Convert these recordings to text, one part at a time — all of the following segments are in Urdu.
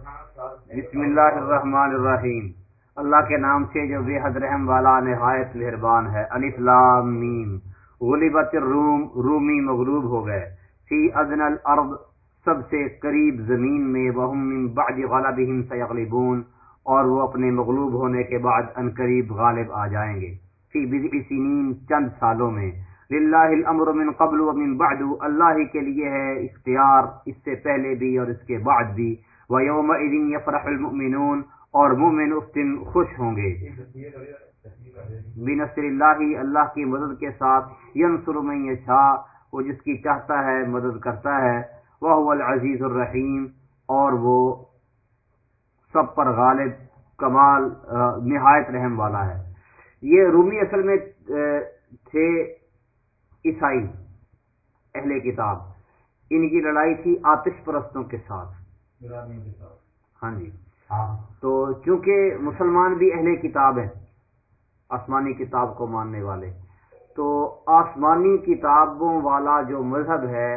بسم اللہ الرحمن الرحیم۔ اللہ کے نام سے جو بے حد رحم والا نہایت مہربان ہے، الف لام میم۔ غلبت الروم، رومی مغلوب ہو گئے۔ فی ادن الارض، سب سے قریب زمین میں، وہم من بعد غلبہم سیغلبون۔ اور وہ اپنے مغلوب ہونے کے بعد ان قریب غالب آ جائیں گے۔ فی بضع سنین چند سالوں میں۔ للہ الامر من قبل و من بعد۔ اللہ ہی کے لیے ہے اختیار، اس سے پہلے بھی اور اس کے بعد بھی۔ وَيَوْمَئِذٍ يَفْرَحُ الْمُؤْمِنُونَ اور مومن اس دن خوش ہوں گے۔ بنصر اللہ اللہ کی مدد کے ساتھ ینصر من یشاء وہ جس کی چاہتا ہے مدد کرتا ہے۔ وہ العزیز الرحیم اور وہ سب پر غالب، کمال نہایت رحم والا ہے۔ یہ رومی اصل میں تھے عیسائی، اہل کتاب۔ ان کی لڑائی تھی آتش پرستوں کے ساتھ۔ ہاں جی۔ تو چونکہ مسلمان بھی اہل کتاب ہیں آسمانی کتاب کو ماننے والے تو آسمانی کتابوں والا جو مذہب ہے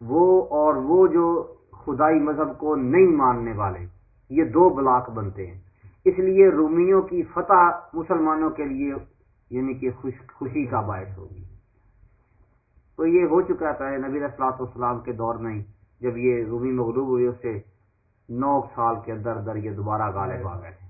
وہ اور وہ جو خدائی مذہب کو نہیں ماننے والے یہ دو بلاک بنتے ہیں۔ اس لیے رومیوں کی فتح مسلمانوں کے لیے یعنی کہ خوش خوشی کا باعث ہوگی۔ تو یہ ہو چکا ہے پہلے نبی اسلاط والسلام کے دور میں جب یہ رومی مغلوب ہوئی اس سے نو سال کے اندر اندر یہ دوبارہ غالب آ گئے تھے۔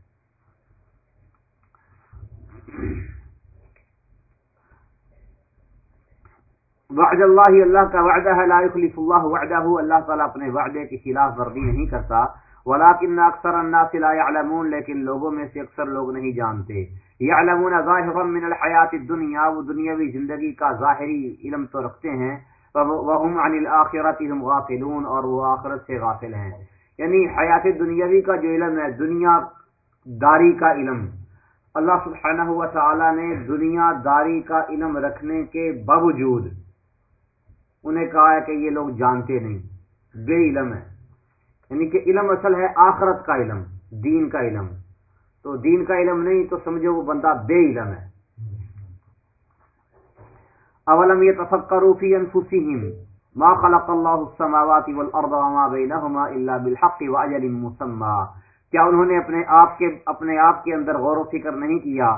وعد اللہ اللہ کا وعدہ ہے، لا يخلف اللہ وعدہ، اللہ تعالیٰ اپنے وعدے کی خلاف ورزی نہیں کرتا۔ ولیکن اکثر الناس لا يعلمون لیکن لوگوں میں سے اکثر لوگ نہیں جانتے۔ یعلمون ظاہرا من الحیات الدنیا، وہ دنیاوی زندگی کا ظاہری علم تو رکھتے ہیں۔ وهم عن الاخرت هم اور وہ آخرت سے غافل ہیں۔ یعنی حیات دنیاوی کا جو علم ہے، دنیا داری کا علم۔ اللہ سبحانہ و تعالی نے دنیا داری کا علم رکھنے کے باوجود انہیں کہا ہے کہ یہ لوگ جانتے نہیں۔ بے علم ہے۔ یعنی کہ علم اصل ہے آخرت کا علم، دین کا علم۔ تو دین کا علم نہیں تو سمجھو وہ بندہ بے علم ہے۔ اولم يتفكروا في انفسهم ما خلق الله السماوات والارض وما بينهما الا بالحق واجل مسمى؟ کیا انہوں نے اپنے آپ کے اپنے آپ کے اندر غور و فکر نہیں کیا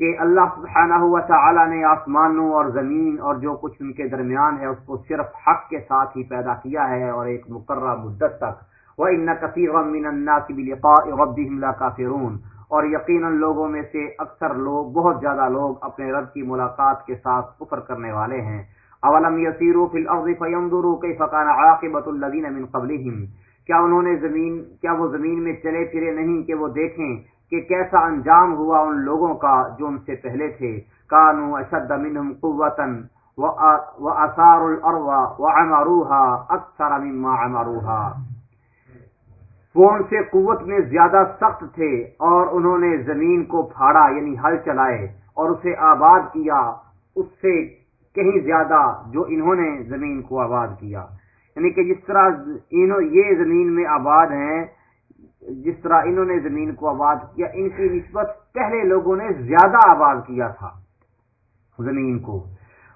کہ اللہ سبحانہ و تعالی نے آسمانوں اور زمین اور جو کچھ ان کے درمیان ہے، اس کو صرف حق کے ساتھ ہی پیدا کیا ہے اور ایک مقررہ مدت تک وَإِنَّ كَثِيرًا مِنَ النَّاسِ بِلِقَاءِ رَبِّهِمْ لَكَافِرُونَ اور یقیناً لوگوں میں سے اکثر لوگ، بہت زیادہ لوگ اپنے رب کی ملاقات کے ساتھ کفر کرنے والے ہیں۔ اولم یسیروا فی الارض فینظروا کیف کان عاقبۃ الذین من قبلہم کیا انہوں نے زمین، کیا وہ زمین میں چلے پھرے نہیں کہ وہ دیکھیں کہ کیسا انجام ہوا ان لوگوں کا جو ان سے پہلے تھے۔ کانوا اشد منهم قوتا واثاروا الارض وعمروها اکثر مما عمروها۔ وہ ان سے قوت میں زیادہ سخت تھے اور انہوں نے زمین کو پھاڑا یعنی ہل چلائے اور اسے آباد کیا، اس سے کہیں زیادہ جو انہوں نے زمین کو آباد کیا۔ یعنی کہ جس طرح انہوں یہ زمین میں آباد ہیں، جس طرح انہوں نے زمین کو آباد کیا، ان کی نسبت پہلے لوگوں نے زیادہ آباد کیا تھا زمین کو۔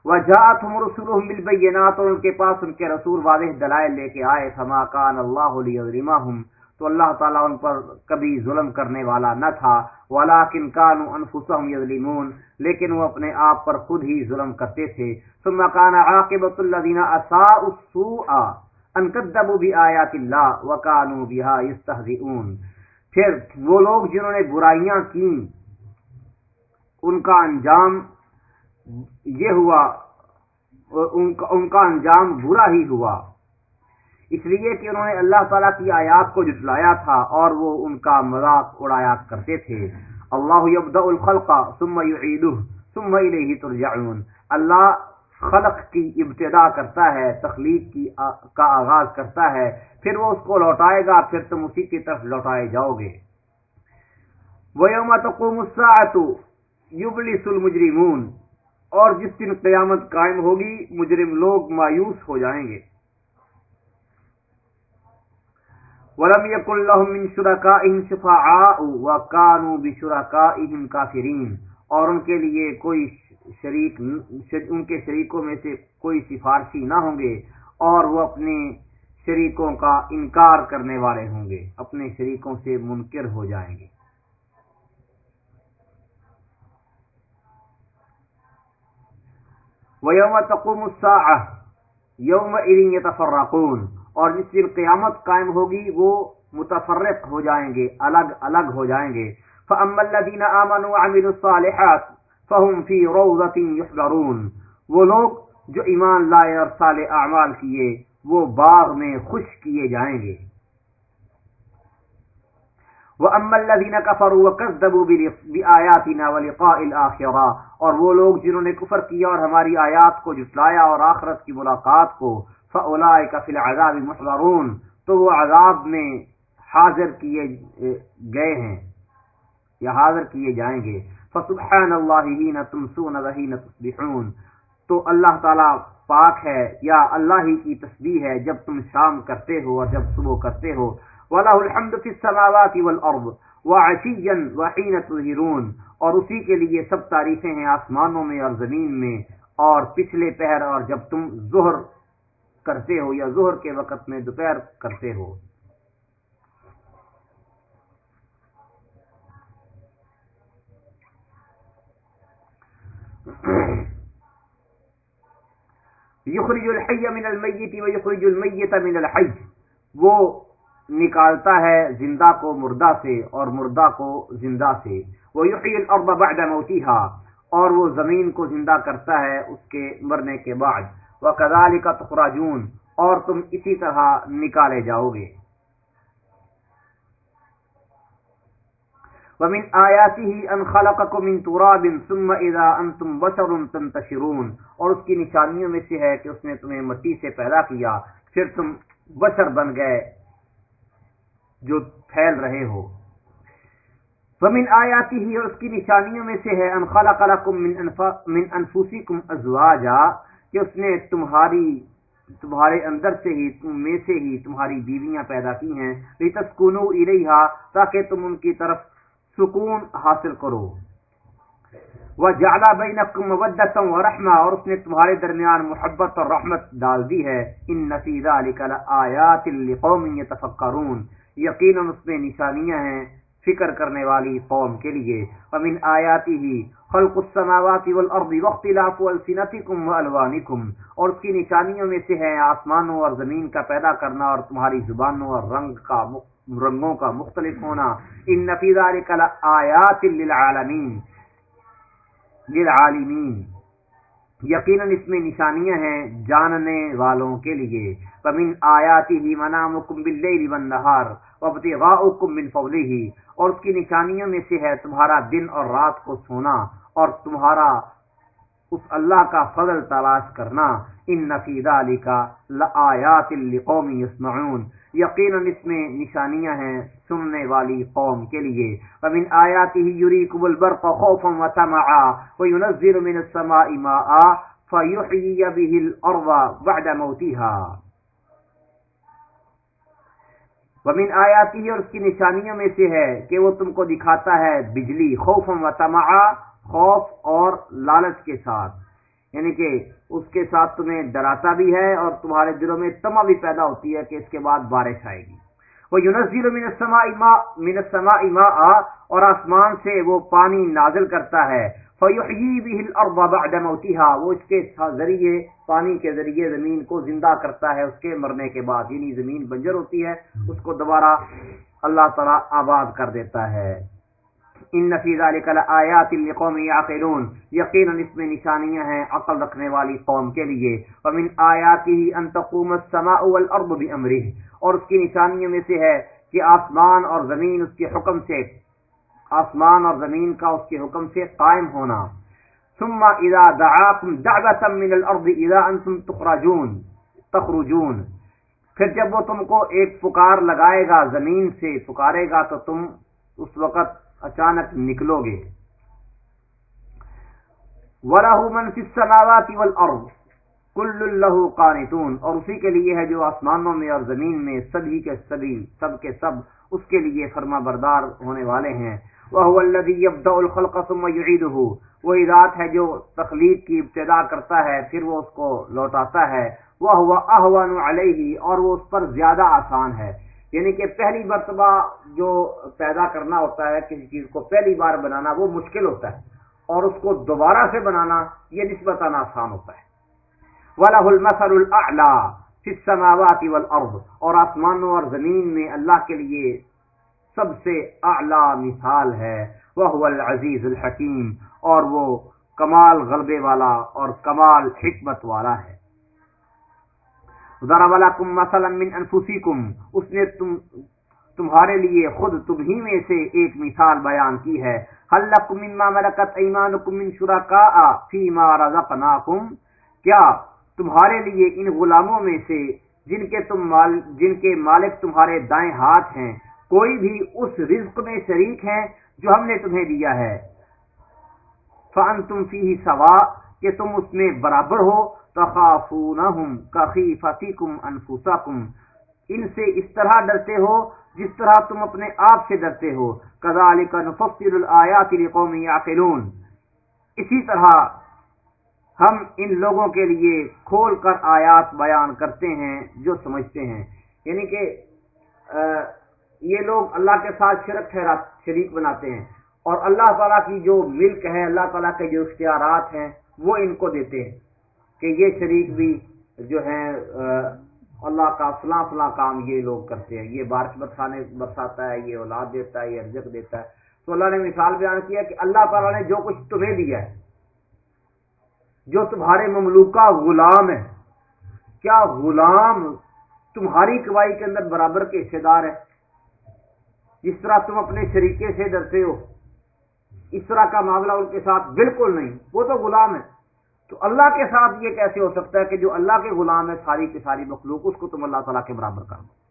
وجات ہم رسول بالبینات اور ان کے پاس ان کے رسول واضح دلائل لے کے آئے، فما کان اللہ علیہ تو اللہ تعالیٰ ان پر کبھی ظلم کرنے والا نہ تھا۔ ولاکن کان انفسهم یظلمون لیکن وہ اپنے آپ پر خود ہی ظلم کرتے تھے۔ ثم كان عاقبۃ الذين اساءوا السوء ان كذبوا بآيات الله وكانوا بها يستهزئون۔ پھر وہ لوگ جنہوں نے برائیاں کی ان کا انجام یہ ہوا ان کا, ان کا انجام برا ہی ہوا۔ اس لیے کہ انہوں نے اللہ تعالیٰ کی آیات کو جٹلایا تھا اور وہ ان کا مذاق اڑایا کرتے تھے۔ اللہ یبدأ الخلق ثم يعيده ثم الیہ ترجعون۔ اللہ خلق کی ابتدا کرتا ہے، تخلیق کی آ... کا آغاز کرتا ہے، پھر وہ اس کو لوٹائے گا، پھر تم اسی کی طرف لوٹائے جاؤ گے۔ وَيَوْمَ تَقُومُ السَّاعَةُ يُبْلِسُ الْمُجْرِمُونَ۔ اور جس دن قیامت قائم ہوگی، مجرم لوگ مایوس ہو جائیں گے۔ ولم يكن لهم من شركائهم شفعاء وكانوا بشركائهم كافرين اور ان کے لیے کوئی شریک ان کے شریکوں میں سے کوئی سفارشی نہ ہوں گے اور وہ اپنے شریکوں کا انکار کرنے والے ہوں گے، اپنے شریکوں سے منکر ہو جائیں گے۔ وَيَوْمَ تَقُومُ السَّاعَةِ يَوْمَ يَوْمَئِذٍ يَتَفَرَّقُونَ۔ اور جس دن قیامت قائم ہوگی وہ متفرق ہو جائیں گے، الگ الگ ہو جائیں گے۔ فَأَمَّا الَّذِينَ آمَنُوا وَعَمِلُوا الصَّالِحَاتِ فَهُمْ فِي رَوْضَةٍ يُحْبَرُونَ وہ لوگ جو ایمان لائے اور صالح اعمال کیے، وہ باغ میں خوش کیے جائیں گے۔ وَأَمَّا الَّذِينَ كَفَرُوا وَكَذَّبُوا بِآيَاتِنَا وَلِقَاءِ الْآخِرَةِ اور وہ لوگ جنہوں نے کفر کیا اور ہماری آیات کو جھٹلایا اور آخرت کی ملاقات کو فَأُولَئِكَ فِي الْعَذَابِ مُحْضَرُونَ تو وہ عذاب میں حاضر کیے گئے ہیں یا حاضر کیے جائیں گے۔ فسبحان اللہ حین تمسون وحین تصبحون تو اللہ تعالی پاک ہے یا اللہ ہی کی تسبیح ہے جب تم شام کرتے ہو اور جب صبح کرتے ہو۔ وَلَهُ الْحَمْدُ فِي السَّمَاوَاتِ وَالْأَرْضِ وَعَشِيًّا وَحِينَ تُظْهِرُونَ اور اسی کے لیے سب تعریفیں ہیں آسمانوں میں اور زمین میں اور پچھلے پہر اور جب تم ظہر کرتے ہو یا ظہر کے وقت میں دوپہر کرتے ہو۔ یخرج الحی من المیت و یخرج المیت من الحی۔ وہ نکالتا ہے زندہ کو مردہ سے اور مردہ کو زندہ سے۔ وہ یحیی الارض بعد موتها اور وہ زمین کو زندہ کرتا ہے اس کے مرنے کے بعد۔ وکذالک تخرجون اور تم اسی طرح نکالے جاؤ گے۔ ومن آیاته ان خلقكم من تراب ثم اذا انتم بشر تنتشرون اور اس کی نشانیوں میں سے ہے کہ اس نے تمہیں مٹی سے پیدا کیا، پھر تم بشر بن گئے جو پھیل رہے ہو۔ ومن آیاته اور اس کی نشانیوں میں سے ہے ان خلق لكم من انفا من انفسكم ازواجا کہ اس نے تمہاری، تمہارے اندر سے ہی، تم میں سے ہی تمہاری بیویاں پیدا کی ہیں۔ لتسكنوا الیها تاکہ تم ان کی طرف سکون حاصل کرو۔ وہ جالا بین مبت اور اس نے تمہارے درمیان محبت اور رحمت ڈال دی ہے۔ ان نفیز آیات قوم تفکرون یقیناً اس میں نشانیاں ہیں۔ فکر کرنے والی قوم کے لیے۔ امن آیاتی ہی خلق السماوات والارض واختلاف السنتکم والوانکم اور اس کی نشانیوں میں سے ہے آسمانوں اور زمین کا پیدا کرنا اور تمہاری زبانوں اور رنگ کا رنگوں کا مختلف ہونا۔ ان نفی نفیز آیات للعالمین للعالمین یقیناً اس میں نشانیاں ہیں جاننے والوں کے لیے۔ فمن آیاتی ہی منامکم باللیل والنہار وابتغاؤکم من فضلہ اور اس کی نشانیوں میں سے ہے تمہارا دن اور رات کو سونا اور تمہارا اس اللہ کا فضل تلاش کرنا۔ ان نفید علی کا لآیات لقوم یسمعون یقیناً اس میں نشانیاں ہیں سننے والی قوم کے لیے۔ ومن آیاته یریکم البرق خوفا وطمعا وینزل من السماء ماء فیحیی به الارض بعد موتها۔ ومن آیاته اور اس کی نشانیوں میں سے ہے کہ وہ تم کو دکھاتا ہے بجلی خوفا وطمعا خوف اور لالچ کے ساتھ۔ یعنی کہ اس کے ساتھ تمہیں ڈراتا بھی ہے اور تمہارے دلوں میں تما بھی پیدا ہوتی ہے کہ اس کے بعد بارش آئے گی۔ وہ یونزیر منسما اما اور آسمان سے وہ پانی نازل کرتا ہے۔ وہ اس کے ذریعے، پانی کے ذریعے زمین کو زندہ کرتا ہے۔ اس کے مرنے کے بعد یعنی زمین بنجر ہوتی ہے۔ اس کو دوبارہ اللہ تعالی آباد کر دیتا ہے۔ ان نفیز آیات القوم یعقلون یقینا اس میں نشانیاں ہیں عقل رکھنے والی قوم کے لیے۔ ومن آیاته ان تقوم السماء والارض بامره۔ اور اس کی نشانیوں میں سے ہے کہ آسمان اور زمین اس کے حکم سے، آسمان اور زمین کا اس کے حکم سے قائم ہونا۔ ثم اذا دعاكم دعوه من الارض اذا انتم تخرجون تخرجون۔ پھر جب وہ تم کو ایک پکار لگائے گا، زمین سے پکارے گا تو تم اس وقت اچانک نکلو گے۔ وَلَهُ مَنْ فِي السَّمَاوَاتِ وَالْأَرْضِ كُلُّ اللَّهُ قَانِتُونَ۔ اور اسی کے لیے ہے جو آسمانوں میں اور زمین میں سبھی کے سبھی سب کے سب اس کے لیے فرما بردار ہونے والے ہیں۔ وَهُوَ الَّذِي يَبْدَأُ الْخَلْقَ ثُمَّ يُعِيدُهُ۔ وہی ذات ہے جو تخلیق کی ابتدا کرتا ہے، پھر وہ اس کو لوٹاتا ہے۔ وہ ہوا احوان علیہ اور وہ اس پر زیادہ آسان ہے۔ یعنی کہ پہلی مرتبہ جو پیدا کرنا ہوتا ہے، کسی چیز کو پہلی بار بنانا، وہ مشکل ہوتا ہے۔ اور اس کو دوبارہ سے بنانا، یہ نسبتاً آسان ہوتا ہے۔ ولاح المسل اور آسمانوں اور زمین میں اللہ کے لیے سب سے اعلی مثال ہے۔ وہ العزیز الحکیم اور وہ کمال غلبے والا اور کمال حکمت والا ہے۔ مثلا من انفسیکم اس نے تم تمہارے لیے خود تمہیں میں سے ایک مثال بیان کی ہے۔ کیا تمہارے لیے ان غلاموں میں سے جن کے تم مال جن کے مالک تمہارے دائیں ہاتھ ہیں، کوئی بھی اس رزق میں شریک ہیں جو ہم نے تمہیں دیا ہے؟ فن تم فی سوا کہ تم اس میں برابر ہو، تخافونہم کخیفتکم انفسکم، ان سے اس طرح ڈرتے ہو جس طرح تم اپنے آپ سے ڈرتے ہو۔ کذالک نفصل الآیات لقوم یعقلون۔ اسی طرح ہم ان لوگوں کے لیے کھول کر آیات بیان کرتے ہیں جو سمجھتے ہیں۔ یعنی کہ یہ لوگ اللہ کے ساتھ شرک شریک بناتے ہیں۔ اور اللہ تعالیٰ کی جو ملک ہے، اللہ تعالیٰ کے جو اختیارات ہیں وہ ان کو دیتے ہیں کہ یہ شریک بھی جو ہیں اللہ کا فلاں فلاں کام یہ لوگ کرتے ہیں۔ یہ بارش برسانے، برساتا ہے، یہ اولاد دیتا ہے، یہ رزق دیتا ہے۔ تو اللہ نے مثال بیان کیا کہ اللہ تعالیٰ نے جو کچھ تمہیں دیا ہے، جو تمہارے مملوکہ غلام ہے، کیا غلام تمہاری کوائی کے اندر برابر کے حصے دار ہے؟ جس طرح تم اپنے شریقے سے ڈرتے ہو اس طرح کا معاملہ ان کے ساتھ بالکل نہیں۔ وہ تو غلام ہے تو اللہ کے ساتھ یہ کیسے ہو سکتا ہے کہ جو اللہ کے غلام ہے ساری کی ساری مخلوق، اس کو تم اللہ تعالیٰ کے برابر کر دو۔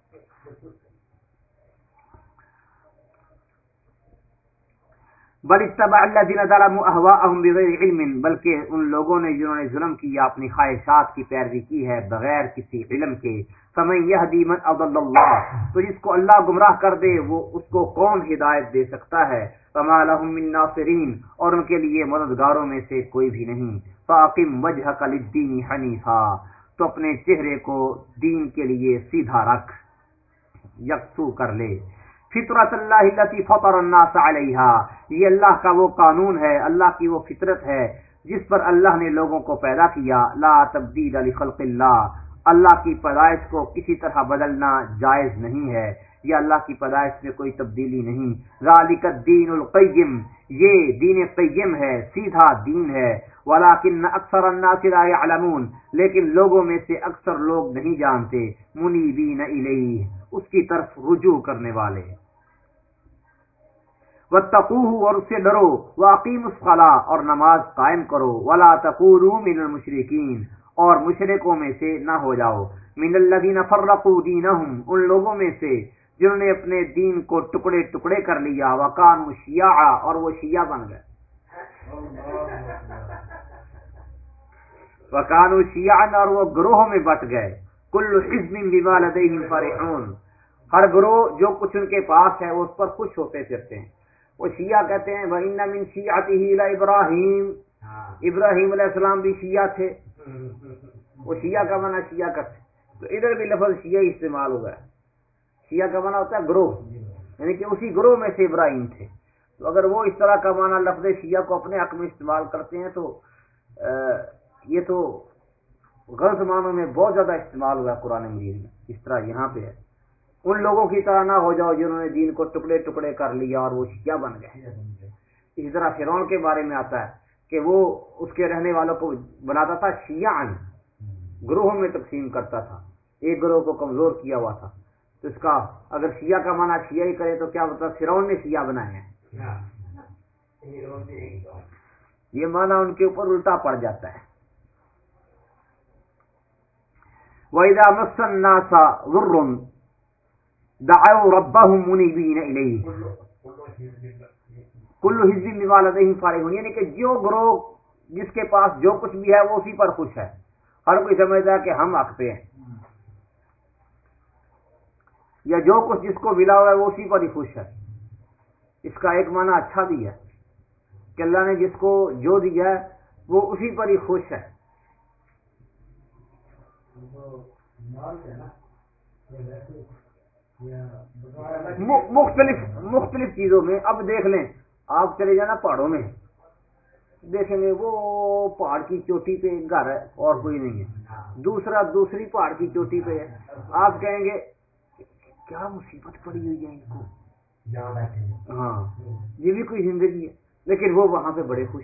بل اتبع الذين ظلموا اهواءهم بغير علم، بلکہ ان لوگوں نے جنہوں نے ظلم کیا اپنی خواہشات کی پیروی کی ہے، بغیر کسی علم کے۔ فمن يهدي من اضل الله تو جس کو اللہ گمراہ کر دے، وہ اس کو کون ہدایت دے سکتا ہے؟ فما لهم من ناصرین، اور ان کے لیے مددگاروں میں سے کوئی بھی نہیں۔ فاقم وجهك للدين حنيفا تو اپنے چہرے کو دین کے لیے سیدھا رکھ، یکسو کر لے۔ فطرت اللہ التي فطر الناس علیہ یہ اللہ کا وہ قانون ہے، اللہ کی وہ فطرت ہے، جس پر اللہ نے لوگوں کو پیدا کیا۔ لا تبدیل لخلق اللہ اللہ کی پیدائش کو کسی طرح بدلنا جائز نہیں ہے یا اللہ کی پیدائش میں کوئی تبدیلی نہیں۔ ذالک الدین القیم، یہ دین قیم ہے، سیدھا دین ہے۔ ولیکن اکثر الناس لا يعلمون لیکن لوگوں میں سے اکثر لوگ نہیں جانتے۔ منیبین الیہ، اس کی طرف رجوع کرنے والے۔ وتقوه اور اس سے ڈرو۔ واقیم الصلاة اور نماز قائم کرو۔ ولا تکونوا من المشرکین۔ اور مشرکوں میں سے نہ ہو جاؤ۔ من الذين فرقوا دينهم ان لوگوں میں سے جنہوں نے اپنے دین کو ٹکڑے ٹکڑے کر لیا وکانوا شیعا اور وہ شیعہ بن گئے۔ وکانوا شیعا اور وہ گروہوں میں بٹ گئے۔ کل حزب بما لديهم فرحون۔ ہر گروہ جو کچھ ان کے پاس ہے وہ اس پر خوش ہوتے پھرتے ہیں۔ وہ شیعہ کہتے ہیں بھائی من شیعتی ابراہیم ہاں۔ ابراہیم علیہ السلام بھی شیعہ تھے۔ وہ شیعہ کا معنی شیعہ کرتے تو ادھر بھی لفظ شیعہ استعمال ہوا ہے۔ شیعہ کا معنی ہوتا ہے گروہ یعنی کہ اسی گروہ میں سے ابراہیم تھے۔ تو اگر وہ اس طرح کا معنی لفظ شیعہ کو اپنے حق میں استعمال کرتے ہیں تو یہ تو غلط معنوں میں بہت زیادہ استعمال ہوا ہے قرآن مجید میں۔ اس طرح یہاں پہ ہے۔ ان لوگوں کی طرح نہ ہو جاؤ جنہوں نے دین کو ٹکڑے ٹکڑے کر لیا اور وہ شیعہ بن گئے۔ اسی طرح فرون کے بارے میں آتا ہے۔ کہ وہ اس کے رہنے والوں کو بناتا تھا شیعہ گروہوں میں تقسیم کرتا تھا۔ ایک گروہ کو کمزور کیا ہوا تھا۔ تو اس کا اگر شیعہ کا معنی شیعہ ہی کرے تو کیا مطلب فرون نے شیعہ بنائے ہیں؟ یہ معنی ان کے اوپر الٹا پڑ جاتا ہے۔ وَإِذَا مَسَّ النَّاسَ غُرٌّ دعوا ربهم منیبین الیہ کل حزب بما لدیہم فارغون یعنی کہ جو گروہ جس کے پاس جو کچھ بھی ہے وہ اسی پر خوش ہے۔ ہر کوئی سمجھتا ہے کہ ہم حق پہ ہیں۔ یا جو کچھ جس کو ملا ہوا ہے وہ اسی پر ہی خوش ہے۔ اس کا ایک معنی اچھا بھی ہے کہ اللہ نے جس کو جو دیا ہے وہ اسی پر ہی خوش ہے۔ مختلف مختلف چیزوں میں اب دیکھ لیں۔ آپ چلے جانا پہاڑوں میں۔ دیکھیں گے وہ پہاڑ کی چوٹی پہ گھر ہے اور کوئی نہیں ہے۔ دوسرا دوسری پہاڑ کی چوٹی پہ ہے۔ آپ کہیں گے کیا مصیبت پڑی ہوئی ہے ان کو؟ ہاں یہ بھی کوئی زندگی ہے لیکن وہ وہاں پہ بڑے خوش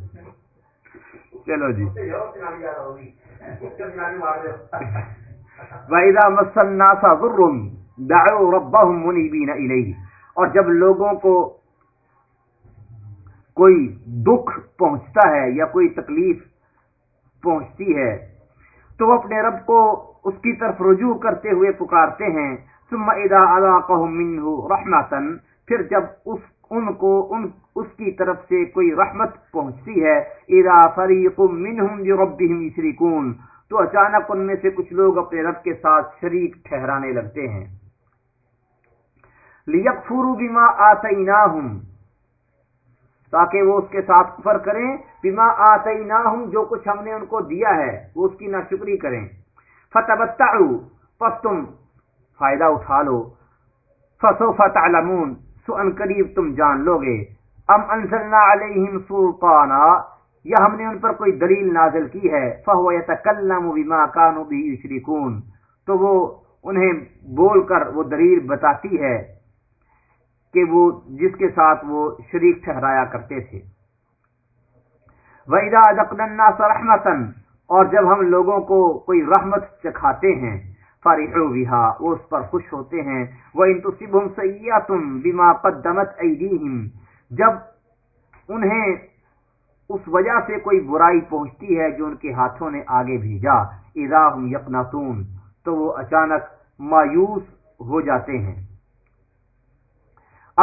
چلو جی۔ وَإِذَا مَسَّ النَّاسَ ضُرٌّ دَعُوا رَبَّهُمْ مُنِيبِينَ إِلَيْهِ۔ اور جب لوگوں کو کوئی دکھ پہنچتا ہے یا کوئی تکلیف پہنچتی ہے، تو وہ اپنے رب کو اس کی طرف رجوع کرتے ہوئے پکارتے ہیں۔ ثم اذا اذاقهم منه رحمتا پھر جب اس ان کو ان اس کی طرف سے کوئی رحمت پہنچتی ہے، اذا فریق منهم بربهم یشركون تو اچانک ان میں سے کچھ لوگ اپنے رب کے ساتھ شریک ٹھہرانے لگتے ہیں۔ لیکفروا بما آتیناہم تاکہ وہ اس کے ساتھ کفر کریں۔ بما آتیناہم جو کچھ ہم نے ان کو دیا ہے، وہ اس کی ناشکری کریں۔ فتبتعوا پس تم فائدہ اٹھا لو۔ فسوف تعلمون سو ان قریب تم جان لو گے ام انزلنا علیہم سلطانا۔ یا ہم نے ان پر کوئی دلیل نازل کی ہے۔ فہو یتکلم بما كانوا به یشركون تو وہ انہیں بول کر وہ دلیل بتاتی ہے کہ وہ جس کے ساتھ وہ شریک ٹھہرایا کرتے تھے۔ وَإِذَا أَذَقْنَا النَّاسَ رَحْمَةً۔ اور جب ہم لوگوں کو کوئی رحمت چکھاتے ہیں فارحو بها وہ اس پر خوش ہوتے ہیں۔ وَإِن تُصِبْهُمْ سَيِّئَةٌ بِمَا قَدَّمَتْ أَيْدِيهِمْ۔ جب انہیں اس وجہ سے کوئی برائی پہنچتی ہے جو ان کے ہاتھوں نے آگے بھیجا، اذا هم یقنطون تو وہ اچانک مایوس ہو جاتے ہیں۔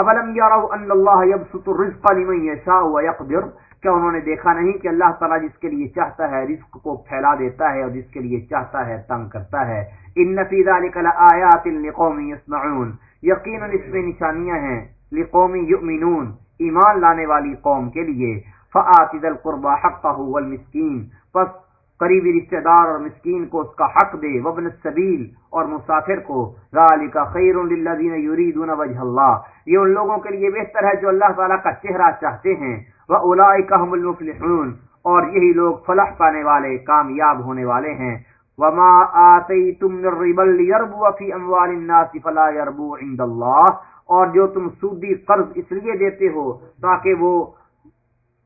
اولم یروا ان اللہ یبسط الرزق لمن یشاء ويقدر کیا انہوں نے دیکھا نہیں کہ اللہ تعالی جس کے لیے چاہتا ہے رزق کو پھیلا دیتا ہے اور جس کے لیے چاہتا ہے تنگ کرتا ہے۔ ان فی ذلک لآیات لقوم یسمعون یقینا اس میں نشانیاں ہیں۔ لقوم یؤمنون ایمان لانے والی قوم کے لیے۔ فآت ذا القربى حقه والمسکین پس قریبی رشتہ دار اور مسکین کو اس کا حق دے، وابن السبیل اور مسافر کو۔ ذالک خیر للذین یریدون وجه اللہ۔ یہ ان لوگوں کے لیے بہتر ہے جو اللہ تعالی کا چہرہ چاہتے ہیں۔ واولئک هم المفلحون۔ اور یہی لوگ فلاح پانے والے، کامیاب ہونے والے ہیں۔ وما آتیتم من ربا ليربو في اموال الناس فلا يربو عند الله۔ اور جو تم سودی قرض اس لیے دیتے ہو تاکہ وہ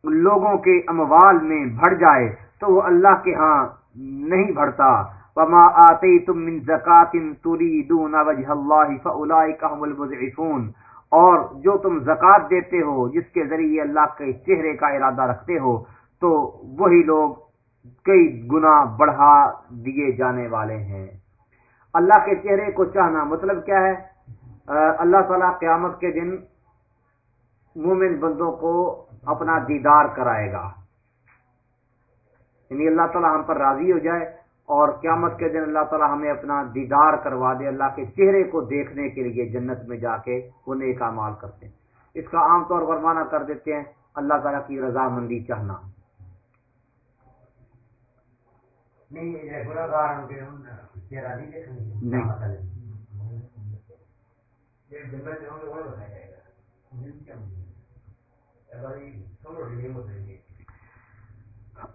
لوگوں کے اموال میں بڑھ جائے۔ تو وہ اللہ کے ہاں نہیں بڑھتا۔ وما آتیتم من زکات تریدون وجه الله فاولئک هم المضعفون۔ اور جو تم زکات دیتے ہو، جس کے ذریعے اللہ کے چہرے کا ارادہ رکھتے ہو، تو وہی لوگ کئی گنا بڑھا دیے جانے والے ہیں۔ اللہ کے چہرے کو چاہنا مطلب کیا ہے؟ اللہ تعالی قیامت کے دن مومن بندوں کو اپنا دیدار کرائے گا۔ یعنی اللہ تعالی ہم پر راضی ہو جائے اور قیامت کے دن اللہ تعالی ہمیں اپنا دیدار کروا دے اللہ کے چہرے کو دیکھنے کے لیے جنت میں جا کے وہ نیک مال کرتے ہیں۔ اس کا عام طور پر معنی کر دیتے ہیں اللہ تعالیٰ کی رضامندی چاہنا۔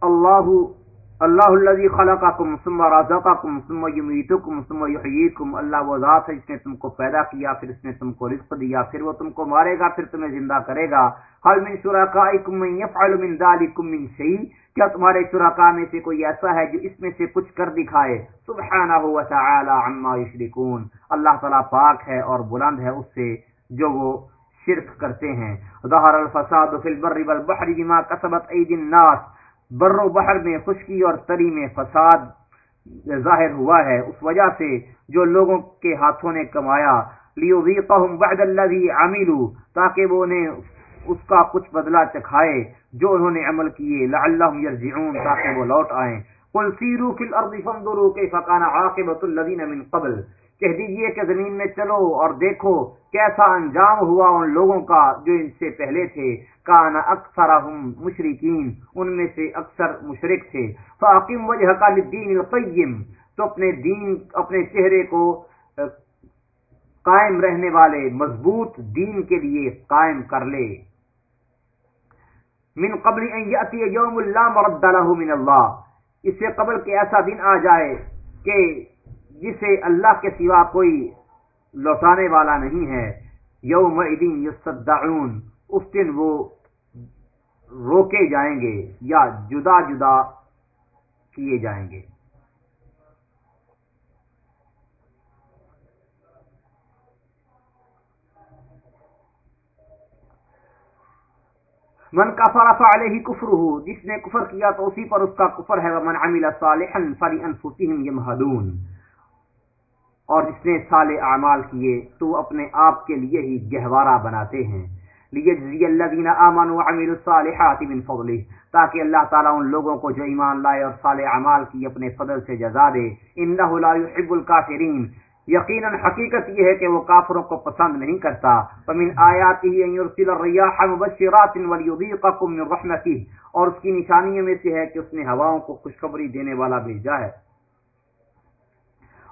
اللہ اللہ الذي خلقكم ثم رزقكم ثم يميتكم ثم يحييكم اللہ وہ ذات ہے جس نے تم کو پیدا کیا، پھر اس نے تم کو رزق دیا پھر وہ تم کو مارے گا، پھر تمہیں زندہ کرے گا۔ هل من شركائكم من يفعل من ذلك من شيء کیا تمہارے شرکاء میں سے کوئی ایسا ہے جو اس میں سے کچھ کر دکھائے؟ سبحانہ و تعالی عما یشرکون۔ اللہ تعالی پاک ہے اور بلند ہے اس سے جو وہ شرک کرتے ہیں۔ ظہر الفساد فی البر والبحر بما كسبت ايدي الناس۔ بر و بحر میں خشکی اور تری میں فساد ظاہر ہوا ہے۔ اس وجہ سے جو لوگوں کے ہاتھوں نے کمایا لیوذیقہم بعد الذی عملوا، تاکہ وہ انہیں اس کا کچھ بدلہ چکھائے جو انہوں نے عمل کیے۔ لعلہم یرجعون تاکہ وہ لوٹ آئیں۔ قل سیروا فی الارض فانظروا کیف کان عاقبۃ الذین من قبل۔ کہہ دیجیے کہ زمین میں چلو اور دیکھو کیسا انجام ہوا ان لوگوں کا جو ان سے پہلے تھے۔ کان اکثر مشرقین ان میں سے اکثر مشرق تھے۔ فاقم وجہ کا للدین القیم، تو اپنے دین، اپنے چہرے کو قائم رہنے والے مضبوط دین کے لیے قائم کر لے۔ من قبل ان یاتی یوم لا مرد له من اللہ۔ اس سے قبل کہ ایسا دن آ جائے کہ جسے اللہ کے سوا کوئی لوٹانے والا نہیں ہے یوم یصدعون، اس دن وہ روکے جائیں گے یا جدا جدا کیے جائیں گے۔ من کفر فعلیہ کفرہ، جس نے کفر کیا تو اسی پر اس کا کفر ہے، ومن عمل صالحا فلانفسهم يمهدون اور جس نے صالح اعمال کیے، تو وہ اپنے آپ کے لیے ہی گہوارہ بناتے ہیں۔ لیجزی الذین آمنوا وعملوا الصالحات من فضله، تاکہ اللہ تعالی ان لوگوں کو جو ایمان لائے اور صالح اعمال کی اپنے فضل سے جزا دے۔ انه لا يحب الكافرین یقیناً حقیقت یہ ہے کہ وہ کافروں کو پسند نہیں کرتا۔ فمن آیاته ان يرسل الرياح مبشرات وليذيقكم من رحمته۔ اور اس کی نشانیوں میں سے ہے کہ اس نے ہواؤں کو خوشخبری دینے والا بھیجا ہے۔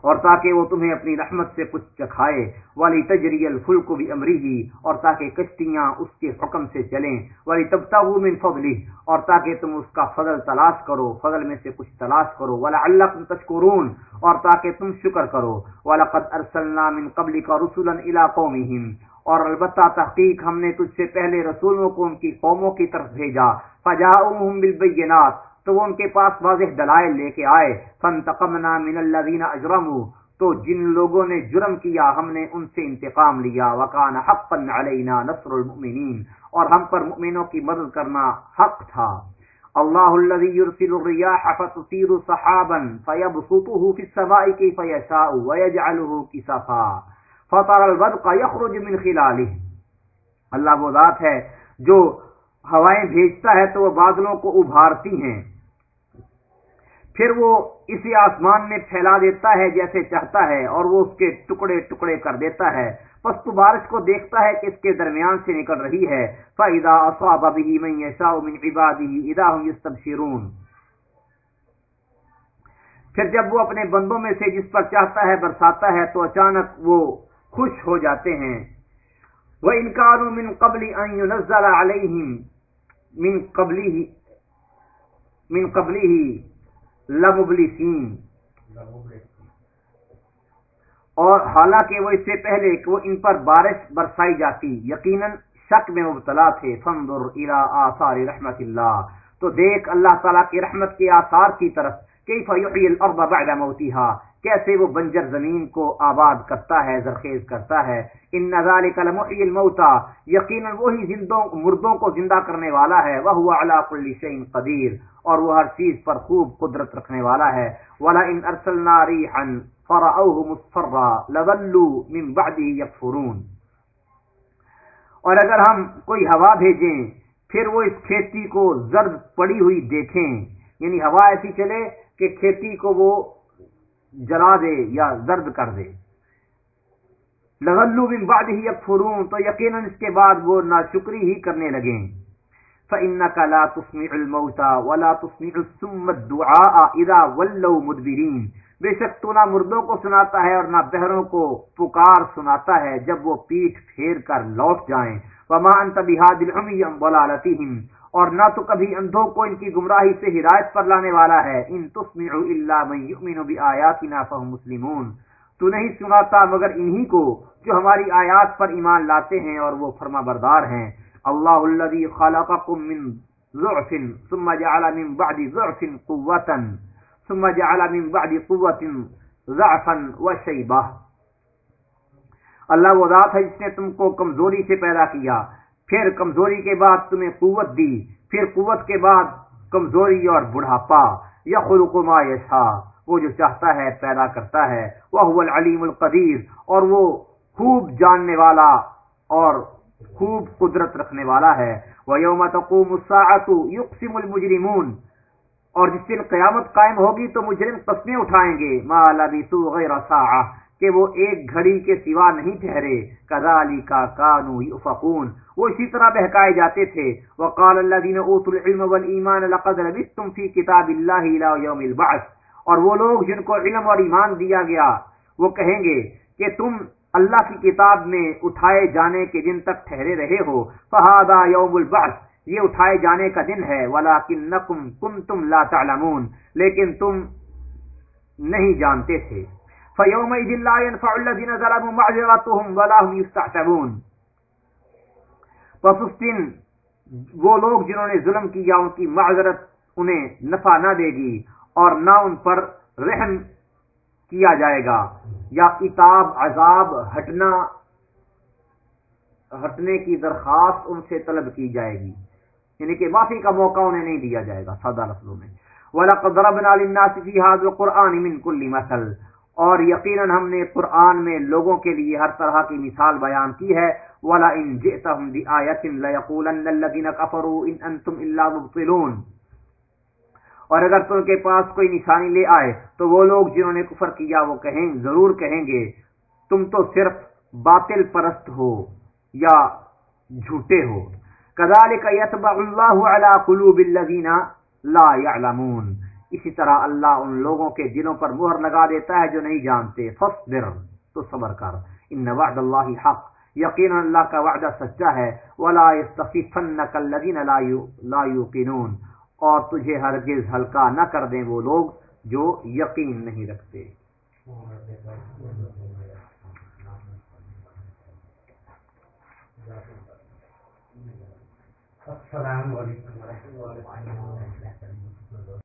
اور تاکہ وہ تمہیں اپنی رحمت سے کچھ چکھائے والی تجری الفل کو بھی امری ہی اور تاکہ کشتیاں اس کے حکم سے چلیں والی تبتا من فضلی اور تاکہ تم اس کا فضل تلاش کرو، فضل میں سے کچھ تلاش کرو والا اللہ تشکرون اور تاکہ تم شکر کرو ولاقد ارسلنا من قبل کا رسول علاقوں اور البتہ تحقیق ہم نے تجھ سے پہلے رسولوں کو ان کی قوموں کی طرف بھیجا فجاؤہم بالبینات تو وہ ان کے پاس واضح دلائل لے کے آئے فن تقمنا من الذین اجرموا، تو جن لوگوں نے جرم کیا، ہم نے ان سے انتقام لیا، وکان حقا علینا نصر المؤمنین، اور ہم پر مؤمنوں کی مدد کرنا حق تھا۔ اللہ الذي يرسل الرياح فتثير سحابا فيبسطه في السماء كيف يشاء ويجعله كسفا فترى البرق يخرج من خلاله۔ اللہ وہ ذات ہے جو ہوائیں بھیجتا ہے تو وہ بادلوں کو ابھارتی ہیں۔ پھر وہ اسی آسمان میں پھیلا دیتا ہے جیسے چاہتا ہے اور وہ اس کے ٹکڑے ٹکڑے کر دیتا ہے۔ پس تو بارش کو دیکھتا ہے کہ اس کے درمیان سے نکل رہی ہے۔ فَإِذَا أَصَابَ بِهِ مَن يَشَاءُ مِنْ عِبَادِهِ إِذَا هُمْ يَسْتَبْشِرُونَ۔ پھر جب وہ اپنے بندوں میں سے جس پر چاہتا ہے برساتا ہے تو اچانک وہ خوش ہو جاتے ہیں۔ وَإِنْ كَانُوا مِنْ قَبْلِ أَن يُنَزَّلَ عَلَيْهِمْ مِنْ قَبْلِهِ مِنْ قَبْلِهِ لمبلسین اور حالانکہ وہ اس سے پہلے کہ وہ ان پر بارش برسائی جاتی، یقیناً شک میں مبتلا تھے۔ فنظر الى آثار رحمت اللہ۔ تو دیکھ اللہ تعالیٰ کی رحمت کے آثار کی طرف، کیف یحیی الارض بعد موتها؟ کیسے وہ بنجر زمین کو آباد کرتا ہے، زرخیز کرتا ہے۔ ان ذالک لمحیی الموتى یقینا وہی زندوں، مردوں کو زندہ کرنے والا ہے۔ وهو على كل شيء قدیر، اور وہ ہر چیز پر خوب قدرت رکھنے والا ہے۔ ولا ان ارسلنا ريحا فرأوه مصفرا لظلوا من بعده يكفرون اور اگر ہم کوئی ہوا بھیجیں، پھر وہ اس کھیتی کو زرد پڑی ہوئی دیکھیں۔ یعنی ہوا ایسی چلے کہ کھیتی کو وہ جلا دے یا زرد کر دے۔ لغلو من بعده يكفرون تو یقینا اس کے بعد وہ ناشکری ہی کرنے لگیں۔ فإنك لا تسمع الموتى ولا تسمع السم الدعاء اذا ولوا مدبرين۔ بے شک تو نہ مردوں کو سناتا ہے اور نہ بہروں کو پکار سناتا ہے جب وہ پیٹ پھیر کر لوٹ جائیں۔ وما انت بهاد العمي عن ضلالتهم۔ اور نہ تو کبھی اندھوں کو ان کی گمراہی سے ہدایت پر لانے والا ہے۔ ان تسمع الا من يؤمن بآياتنا فهم مسلمون۔ تو نہیں سناتا مگر انہی کو جو ہماری آیات پر ایمان لاتے ہیں اور وہ فرما بردار ہیں۔ اللہ الذي خلقكم من ضعف ثم جعل من بعد ضعف قوة ثم جعل من بعد قوة ضعفا وشيبة اللہ وہ ذات ہے جس نے تم کو کمزوری سے پیدا کیا۔ پھر کمزوری کے بعد تمہیں قوت دی، پھر قوت کے بعد کمزوری اور بڑھاپا، یخلق ما یشاء، وہ جو چاہتا ہے پیدا کرتا ہے وہ العلیم القدیر، اور وہ خوب جاننے والا اور خوب قدرت رکھنے والا ہے۔ وہ یوم تقوم یقسم المجرمون، اور جس دن قیامت قائم ہوگی تو مجرم قسمیں اٹھائیں گے۔ ما لبثوا غیر ساعہ کہ وہ ایک گھڑی کے سوا نہیں ٹھہرے۔ کذالی کا کانو یفقون وہ اسی طرح بہکائے جاتے تھے۔ وقال الذين اوتوا العلم والايمان لقد لبثتم في كتاب الله الى يوم البعث۔ اور وہ لوگ جن کو علم اور ایمان دیا گیا، وہ کہیں گے کہ تم اللہ کی کتاب میں اٹھائے جانے کے دن تک ٹھہرے رہے ہو۔ فہذا یوم البعث۔ یہ اٹھائے جانے کا دن ہے۔ ولاکنکم کنتم لا تعلمون۔ لیکن تم نہیں جانتے تھے۔ فَيَوْمَئِذٍ لَا يَنْفَعُ الَّذِينَ ظَلَمُوا مَعْذِرَتُهُمْ وَلَا هُمْ يُسْتَعْتَبُونَ پس اس دن وہ لوگ جنہوں نے ظلم کیا ان کی معذرت انہیں نفع نہ دے گی اور نہ ان پر رحم کیا جائے گا یا کتاب عذاب ہٹنا، ہٹنے کی درخواست ان سے طلب کی جائے گی۔ یعنی کہ معافی کا موقع انہیں نہیں دیا جائے گا سادہ لفظوں میں۔ وَلَقَدْ رَبْنَا لِلنَّاسِ فِي هَذَا الْقُرْآنِ مِنْ كُلِّ مَثَلٍ۔ اور یقیناً ہم نے قرآن میں لوگوں کے لیے ہر طرح کی مثال بیان کی ہے۔ ولا ان جئتهم بآیت ليقولن الذين كفروا ان انتم الا مبطلون۔ اور اگر تم کے پاس کوئی نشانی لے آئے تو وہ لوگ جنہوں نے کفر کیا وہ کہیں، ضرور کہیں گے، تم تو صرف باطل پرست ہو یا جھوٹے ہو۔ كذلك يتبع الله على قلوب الذين لا يعلمون اسی طرح اللہ ان لوگوں کے دلوں پر مہر لگا دیتا ہے جو نہیں جانتے۔ فصبر تو صبر کر۔ ان وعد اللہ حق۔ یقین اللہ کا وعدہ سچا ہے۔ ولا يستخفنك الذين لا لا يوقنون۔ اور تجھے ہرگز ہلکا نہ کر دیں وہ لوگ جو یقین نہیں رکھتے۔ السلام علیکم ورحمۃ اللہ